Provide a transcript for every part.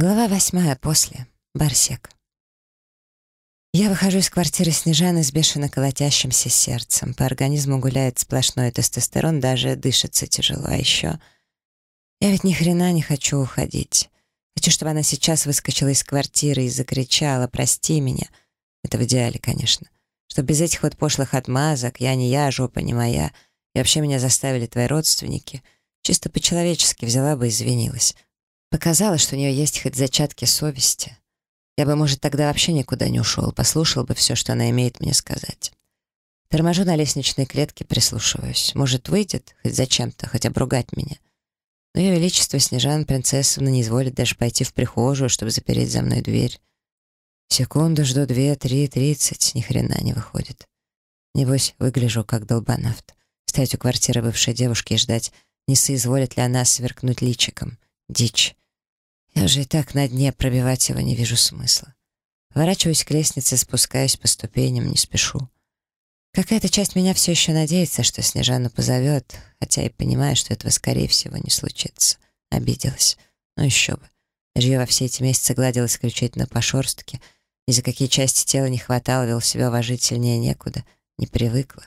Глава восьмая после. Барсек. Я выхожу из квартиры Снежаны с бешено колотящимся сердцем. По организму гуляет сплошной тестостерон, даже дышится тяжело. А еще... Я ведь ни хрена не хочу уходить. Хочу, чтобы она сейчас выскочила из квартиры и закричала «Прости меня». Это в идеале, конечно. Что без этих вот пошлых отмазок «Я не я, жопа не моя» и вообще меня заставили твои родственники. Чисто по-человечески взяла бы и извинилась. Показала, что у нее есть хоть зачатки совести. Я бы, может, тогда вообще никуда не ушел, послушал бы все, что она имеет мне сказать. Торможу на лестничной клетке, прислушиваюсь. Может, выйдет хоть зачем-то, хоть обругать меня. Но ее величество Снежан принцессовна не изволит даже пойти в прихожую, чтобы запереть за мной дверь. Секунду жду две, три, тридцать, ни хрена не выходит. Небось, выгляжу как долбанавт. Стоять у квартиры бывшей девушки и ждать, не соизволит ли она сверкнуть личиком. Дичь. Я же и так на дне пробивать его не вижу смысла. Ворачиваюсь к лестнице, спускаюсь по ступеням, не спешу. Какая-то часть меня все еще надеется, что Снежана позовет, хотя и понимаю, что этого, скорее всего, не случится. Обиделась. Ну еще бы. Даже я во все эти месяцы гладила исключительно по шорстке. Ни за какие части тела не хватало, вел себя уважительнее некуда. Не привыкла.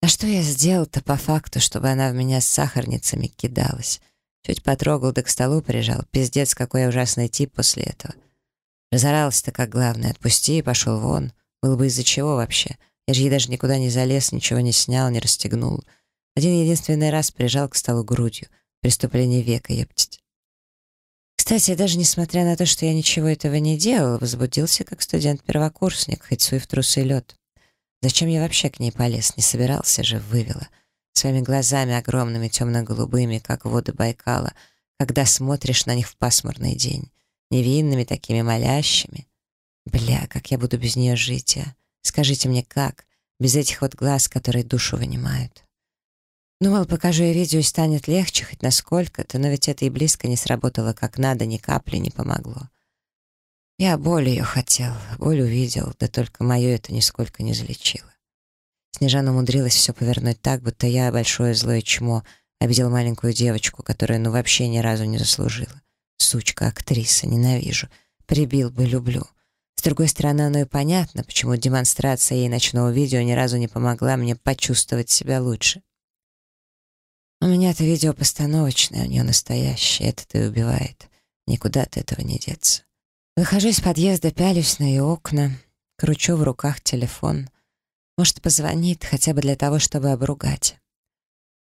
А что я сделал-то по факту, чтобы она в меня с сахарницами кидалась? Чуть потрогал, да к столу прижал. Пиздец, какой я ужасный тип после этого. Разорался-то как главное. Отпусти и пошел вон. Был бы из-за чего вообще? Я же ей даже никуда не залез, ничего не снял, не расстегнул. Один единственный раз прижал к столу грудью. Преступление века, ептить. Кстати, даже несмотря на то, что я ничего этого не делал, возбудился как студент-первокурсник, хоть свой в трусы лед. Зачем я вообще к ней полез? Не собирался же, вывела своими глазами огромными темно-голубыми, как воды Байкала, когда смотришь на них в пасмурный день, невинными такими молящими. Бля, как я буду без нее жить, а? Скажите мне, как? Без этих вот глаз, которые душу вынимают. Думал, покажу ей видео и станет легче, хоть насколько-то, но ведь это и близко не сработало как надо, ни капли не помогло. Я боль ее хотел, боль увидел, да только мое это нисколько не залечило. Снежана умудрилась все повернуть так, будто я большое злое чмо, обидел маленькую девочку, которая ну вообще ни разу не заслужила. Сучка, актриса, ненавижу. Прибил бы, люблю. С другой стороны, оно и понятно, почему демонстрация ей ночного видео ни разу не помогла мне почувствовать себя лучше. У меня-то видео постановочное, у нее настоящее, это-то и убивает. Никуда от этого не деться. Выхожу из подъезда, пялюсь на ее окна, кручу в руках телефон — может, позвонит, хотя бы для того, чтобы обругать.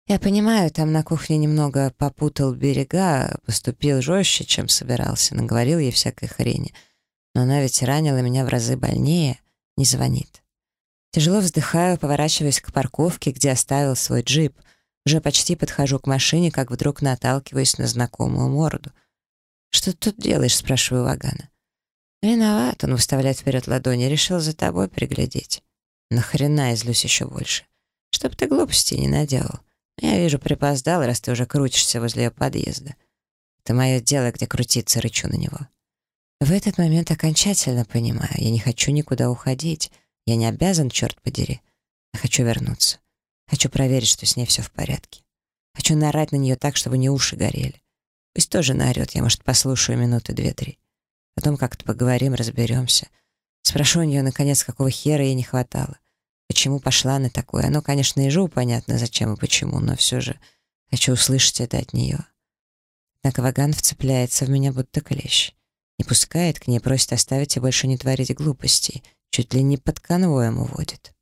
Я понимаю, там на кухне немного попутал берега, поступил жестче, чем собирался, наговорил ей всякой хрени. Но она ведь ранила меня в разы больнее, не звонит. Тяжело вздыхаю, поворачиваясь к парковке, где оставил свой джип. Уже почти подхожу к машине, как вдруг наталкиваюсь на знакомую морду. «Что ты тут делаешь?» — спрашиваю Вагана. «Виноват», — он выставляет вперед ладони, решил за тобой приглядеть. Нахрена я злюсь еще больше? Чтоб ты глупостей не наделал. Я вижу, припоздал, раз ты уже крутишься возле ее подъезда. Это мое дело, где крутиться, рычу на него. В этот момент окончательно понимаю, я не хочу никуда уходить. Я не обязан, черт подери. Я хочу вернуться. Хочу проверить, что с ней все в порядке. Хочу наорать на нее так, чтобы не уши горели. Пусть тоже наорет, я, может, послушаю минуты две-три. Потом как-то поговорим, разберемся. Спрошу у нее, наконец, какого хера ей не хватало. Почему пошла на такое? Оно, конечно, ежу понятно, зачем и почему, но все же хочу услышать это от нее. Однако Ваган вцепляется в меня будто клещ. Не пускает к ней, просит оставить и больше не творить глупостей. Чуть ли не под конвоем уводит.